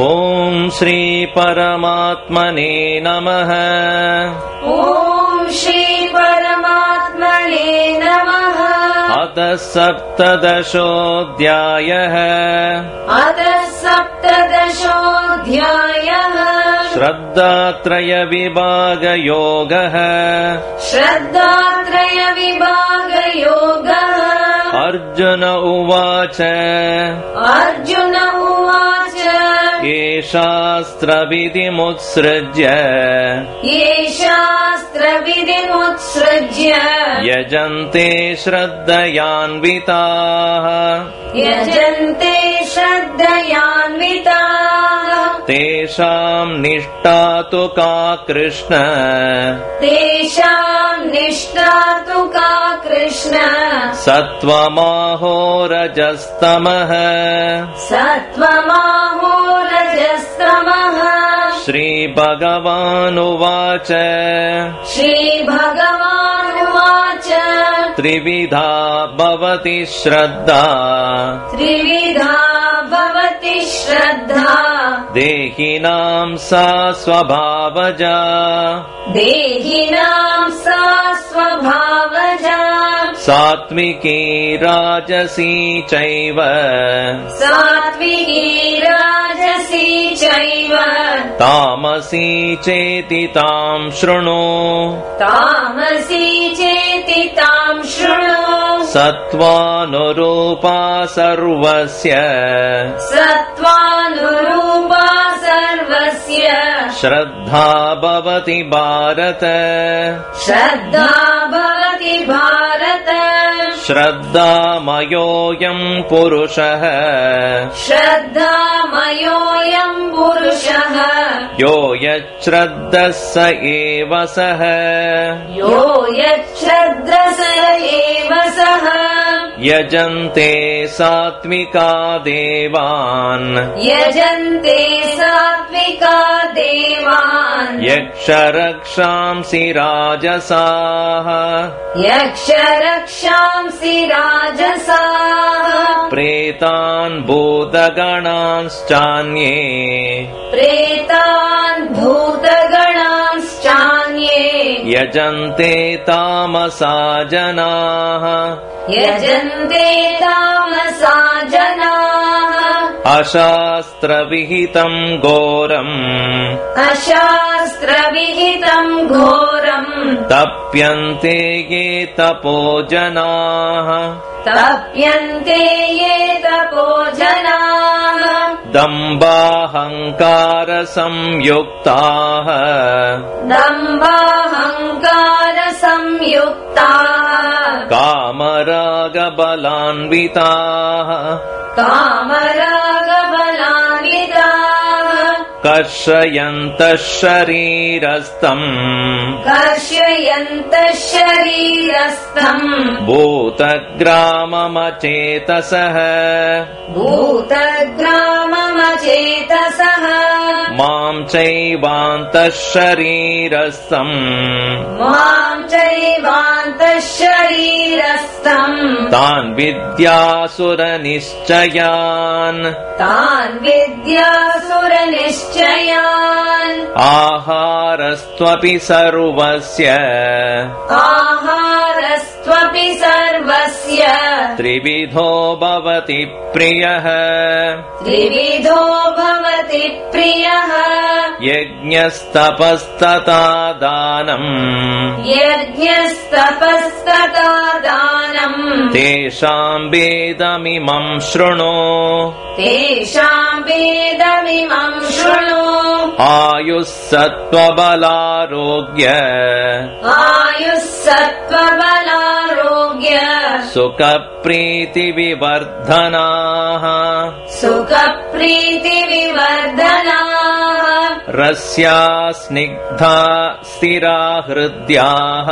ॐ श्रीपरमात्मने नमः। ॐ श्री परमात्मने नमः। अथ सप्तदशोऽध्यायः। अथ सप्तदशोऽध्यायः। श्रद्धात्रयविभागयोगः। श्रद्धात्रयविभागयोगः। अर्जुन उवाच। अर्जुन शास्त्रविधिमुत्सृज्य। ये शास्त्रविधिमुत्सृज्य। यजन्ते श्रद्धयान्विताः। यजन्ते श्रद्धयान्विताः। तेषाम् निष्ठा तु का कृष्ण। तेषाम् निष्ठा तु का कृष्ण। सत्त्वमाहोरजस्तमः सत्त्वमाहो रजस्तमः श्रीभगवानुवाच। श्रीभगवानुवाच। त्रिविधा भवति श्रद्धा। त्रिविधा भवति श्रद्धा। देहिनाम् सा स्वभावजा। देहिनाम् सा स्वभावजा। सात्विकी राजसी चैव। सात्विकी राजसी चैव तामसी चेति ताम् शृणु। तामसी चेति ताम् शृणु। सत्त्वानुरूपा सर्वस्य। सत्त्वानुरूपा सर्वस्य। श्रद्धा भवति भारत। श्रद्धा भवति भारत श्रद्धामयोऽयम् पुरुषः। श्रद्धामयोऽयम् पुरुषः। यो यच्छ्रद्धः स एव सः। यो यच्छ्रद्रस एव सः यजन्ते सात्विका देवान्। यजन्ते सात्विका देवान्। यक्षरक्षांसि राजसाः। यक्ष रक्षांसि राजसाः। प्रेतान् भूतगणांश्चान्ये। प्रेतान् भूतगणांश्चान्ये यजन्ते तामसा जनाः। यजन्ते तामसा जनाः। अशास्त्रविहितम् घोरम्। अशास्त्रविहितम् घोरम्। तप्यन्ते ये तपो जनाः। तप्यन्ते ये तपो जनाः दम्बाहङ्कारसंयुक्ताः। दम्बाहङ्कारसंयुक्ताः। कामरागबलान्विताः। कामरागबलान्विताः कर्षयन्तः शरीरस्थम् कर्षयन्तः शरीरस्थम् भूतग्राममचेतसः भूतग्राममचेतसः माम् चैवान्तः शरीरस्थम् माम् चैवान्तः शरीरस्थम् तान् विद्यासुरनिश्चयान् तान् विद्यासुरनिश्चयान् आहारस्त्वपि सर्वस्य। आहारस्त्वपि सर्वस्य त्रिविधो भवति प्रियः। त्रिविधो भवति प्रियः। यज्ञस्तपस्तथा दानम् यज्ञस्तपस्तथा दानम् तेषाम् वेदमिमम् शृणु। तेषाम् वेदमिमम् शृणु। आयुः सत्त्वबलारोग्य सुखप्रीतिविवर्धनाः। सुखप्रीतिविवर्धनाः। रस्या स्निग्धा स्थिरा हृद्याः।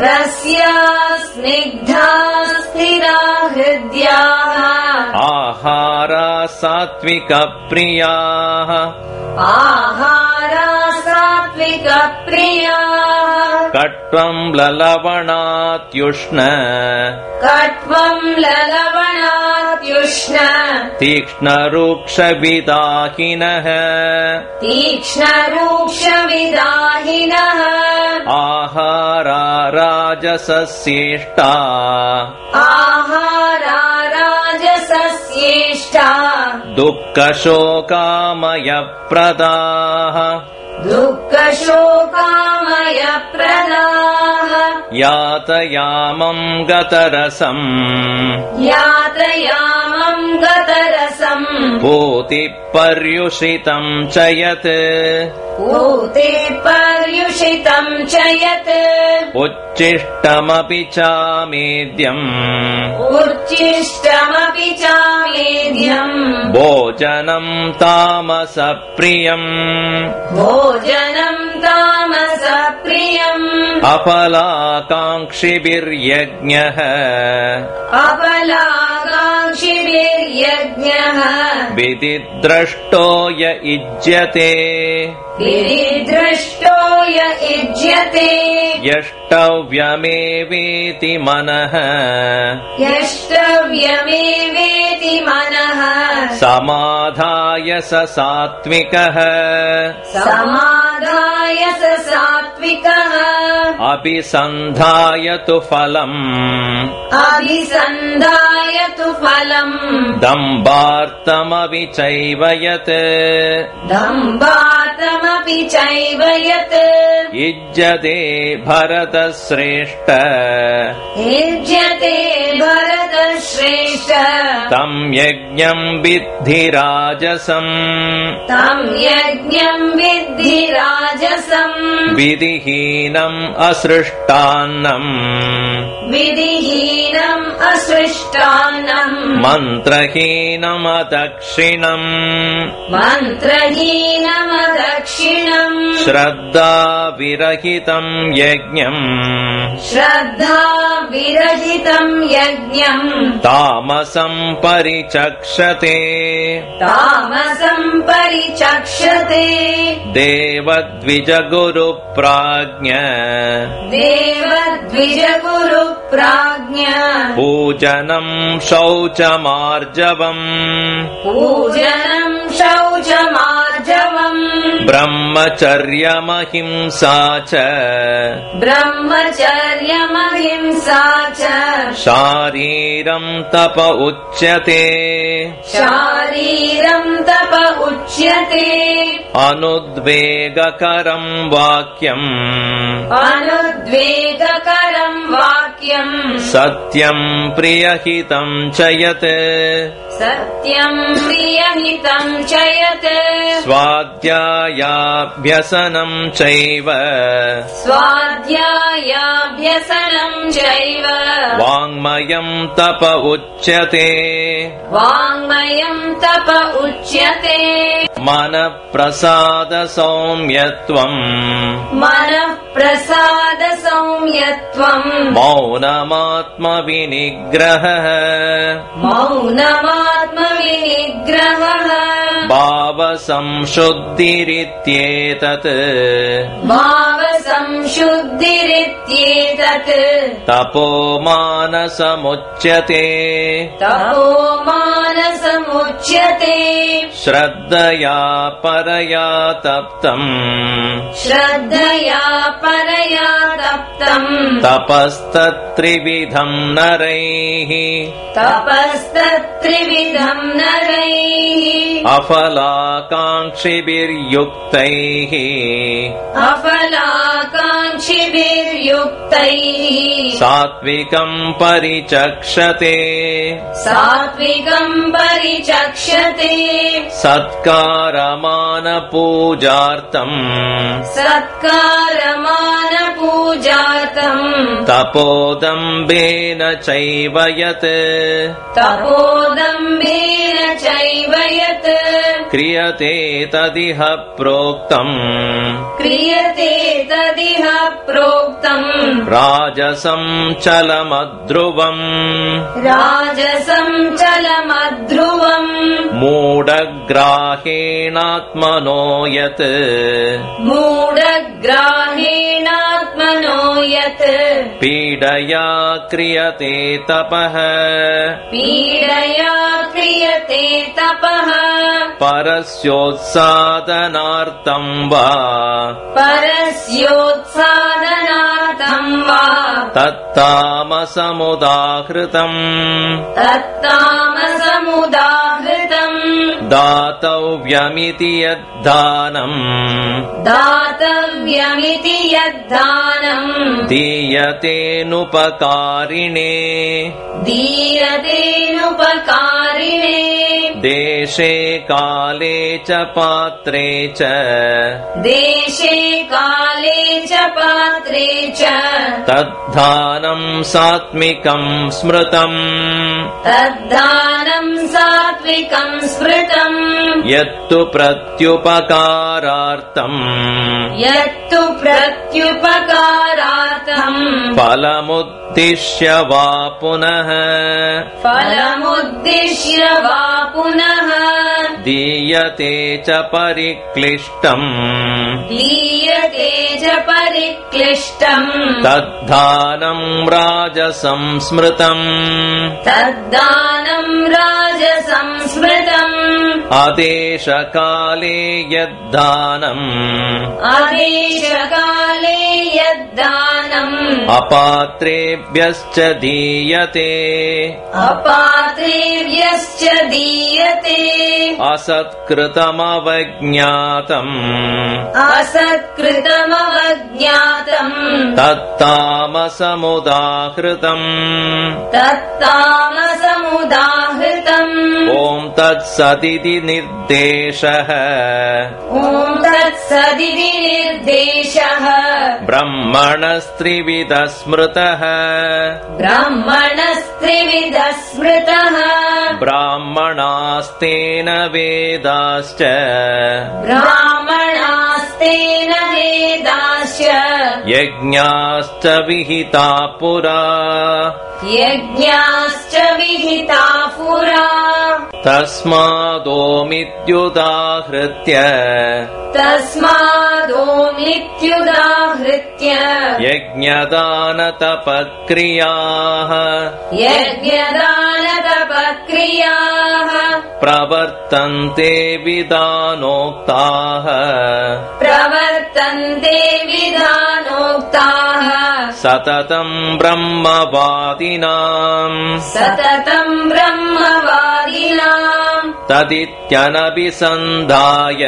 रस्या स्निग्धा स्थिरा हृद्याः। आहारा सात्विकप्रियाः। आहार सात्विकप्रियाः कट्वम् ललवणात्युष्ण। कट्वम् ललवणात्युष्ण। तीक्ष्णरूक्षविदाहिनः। तीक्ष्णरूक्षविदाहिनः। आहारा राजसस्येष्टा आहारा राजसस्येष्टा दुःखशोकामयप्रदाः यातयामम् गतरसम्। यातयामम् गतरसम्। पूतिपर्युषितम् च यत्। ऊते पर्युषितम् च यत्। उच्छिष्टमपि चामेद्यम्। उच्छिष्टमपि चामेध्यम् भोजनम् तामसप्रियम्। भोजनम् तामसप्रियम् अफलाकाङ्क्षिभिर्यज्ञः अपलाकाङ्क्षिभिर्यज्ञः विधिद्रष्टो य युज्यते विधिदृष्टो य युज्यते यष्टव्यमेवेति मनः। यष्टव्यमेवेति मनः। समाधाय स सात्विकः समादाय स सात्विकः। अभिसन्धाय तु फलम्। अभिसन्धाय तु फलम्। दम्बार्तमपि चैव यत्। दम्बातमपि चैव यत्। युज्यते भरतश्रेष्ठ। युज्यते भरतश्रेष्ठ। तम् यज्ञम् विद्धि राजसम्। तम् यज्ञम् विद्धि राजसम्। विधिहीनम् असृष्टान्नम्। विधिहीनम् असृष्टान्नम्। मन्त्रहीनमदक्षिणम्। मन्त्रहीनमदक्षिणम्। श्रद्धाविरहितम् यज्ञम्। श्रद्धा विरहितम् यज्ञम्। तामसम् परिचक्षते। तामसम् परिचक्षते देवद्विजगुरुप्राज्ञ। देवद्विजगुरुप्राज्ञ। पूजनम् शौचमार्जवम्। पूजनम् शौचमार्जवम्। ब्रह्मचर्यमहिंसा च। ब्रह्मचर्यमहिंसा च। शारीरम् तप उच्यते। तप उच्यते। अनुद्वेगकरम् वाक्यम् अनुद्वेगकरम् वाक्यम् सत्यम् प्रियहितम् च यत् सत्यम् प्रियहितम् च यत् स्वाध्यायाभ्यसनम् चैव स्वाध्यायाभ्यसनम् चैव वाङ्मयम् तप उच्यते वाङ्मयम् तप उच्यते मनःप्रसादसौम्यत्वम्। मनः प्रसाद सौम्यत्वम् मौनमात्मविनिग्रहः। मौनमात्मविनिग्रहः। भावसंशुद्धिरित्येतत्। भावसंशुद्धिरित्येतत्। तपोमानसमुच्यते। तपो मानसमुच्यते श्रद्धया परया तप्तम्। श्रद्धया परया तप्तम्। तपस्तत्त्रिविधम् नरैः। तपस्तत्त्रिविधम् नरैः। अफलाकाङ्क्षिभिर्युक्तैः। अफलाकाङ्क्षिभिर्युक्तैः। सात्विकम् परिचक्षते। सात्विकम् परिचक्षते सत्कारमानपूजार्थम्। सत्कारमानपूजातम् तपोदम्बेन चैव यत्। तपोदम्बेन चैव यत्। क्रियते क्रियते तदिह प्रोक्तम्। क्रियते तदिह प्रोक्तम्। राजसं चलमध्रुवम्। राजसं चलमध्रुवम् मूढग्राहेणात्मनो यत्। मूढग्राहेणात्मनो यत्। पीडया क्रियते तपः। पीडया क्रियते तपः। परस्योत्सादनार्थं वा। परस्योत्सादनार्थं वा। तत्तामसमुदाहृतम्। तत्तामसमुदाहृतम् दातव्यमिति यद्दानम् दातव्यमिति यद्दानम् दीयतेऽनुपकारिणे दीयतेनुपकारिणे देशे काले च पात्रे च देशे काले च पात्रे च तद्धानम् सात्मिकम् स्मृतम् तद्दानम् सात्विकम् स्मृतम् यत्तु प्रत्युपकारार्थम्। यत्तु प्रत्युपकारार्थम्। फलमुद्दिश्य वा पुनः। फलमुद्दिश्य वा पुनः दीयते च परिक्लिष्टम्। दीयते च परिक्लिष्टम्। तद्धानम् राजसंस्मृतम्। तद्दानम् राजसंस्मृतम्। आदेशकाले यद्दानम् आदेशकाले यद्दानम् अपात्रेभ्यश्च दीयते। अपात्रेभ्यश्च दीयते असत्कृतमवज्ञातम्। असत्कृतमवज्ञातम् तत्तामसमुदाहृतम्। तत्तामसमुदाहृतम्। ॐ तत्सदिति निर्देशः। ॐ तत्सदिति निर्देशः। ब्रह्मणस्त्रिविधः स्मृतः ब्राह्मणस्त्रिविधः स्मृतः ब्राह्मणास्तेन वेदाश्च। ब्राह्मणास्तेन वेदाश्च यज्ञाश्च विहिता पुरा। यज्ञाश्च विहिता पुरा। तस्मादोमित्युदाहृत्य। तस्मादोमित्युदाहृत्य। यज्ञदानतपक्रियाः यज्ञदानतपक्रियाः प्रवर्तन्ते विधानोक्ताः प्रवर्तन्ते विधानोक्ताः सततम् ब्रह्मवादिनाम्। सततम् ब्रह्मवादिनाम्। तदित्यनभिसन्धाय।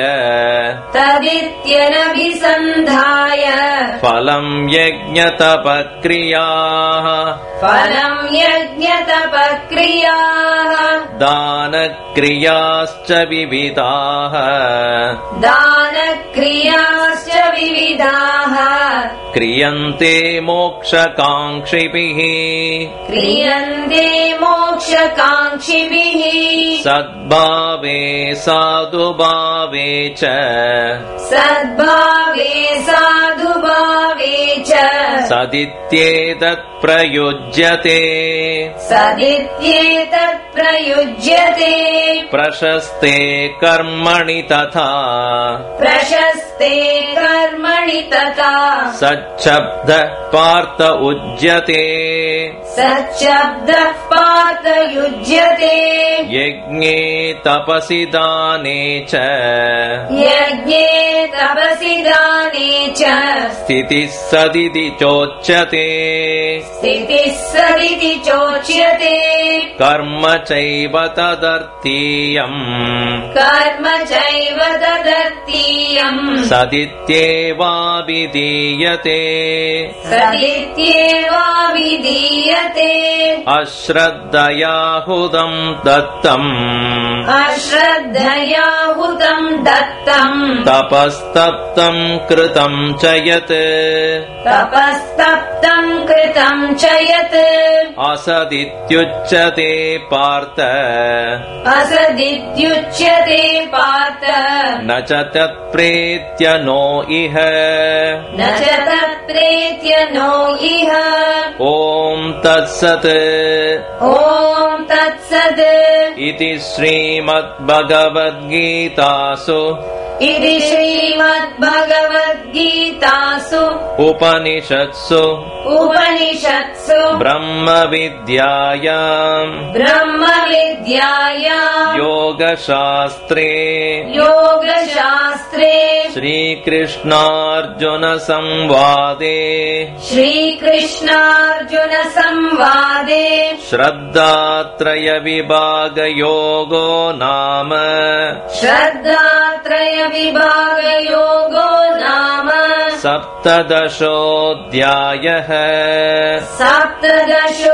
तदित्यनभिसन्धाय। फलम् यज्ञतपक्रियाः। फलम् यज्ञतपक्रियाः। दानक्रियाश्च विविधाः। दानक्रियाश्च विविधाः क्रियन्ते मोक्षकाङ्क्षिभिः। क्रियन्ते मोक्षकाङ्क्षिभिः। सद्भावे साधुभावे च। सद्भावे साधुभावे च। सदित्येतत् प्रयुज्यते सदित्येतत् प्रयुज्यते प्रशस्ते कर्मणि तथा। प्रशस्ते कर्मणि तथा सच्छब्दः पार्थ उज्यते। सच्छब्दः पातयुज्यते यज्ञे तपसि दाने च। यज्ञे तपसि दाने च। स्थितिः सदिति चोच्यते। स्थितिः सदिति चोच्यते। कर्म चैव तदर्थीयम्। कर्म चैव तदर्थीयम् सदित्येवाभिधीयते सदित्येवाभिधीयते अश्रद्धयाहुदम् दत्तम्। अश्रद्धया हुत तपस्तप्तम् दत्तम्। तपस्तप्तम् कृतम् च यत्। तपस्तप्तम् कृतम् च यत्। असदित्युच्यते पार्थ। असदित्युच्यते पार्थ। न च तत्प्रेत्य नो इह। न च तत्प्रेत्य नो इह। ॐ तत्सत्। ॐ तत्सद् इति श्रीमद्भगवद्गीतासु इति श्रीमद्भगवद्गीतासु। उपनिषत्सु। उपनिषत्सु। ब्रह्मविद्यायाम्। ब्रह्मविद्यायाम्। योगशास्त्रे। योगशास्त्रे। श्रीकृष्णार्जुनसंवादे। श्रीकृष्णार्जुनसंवादे। श्रद्धात्रयविभागयोगो नाम श्रद्धात्रयविभागयोगो नाम सप्तदशोऽध्यायः। सप्तदशोऽध्यायः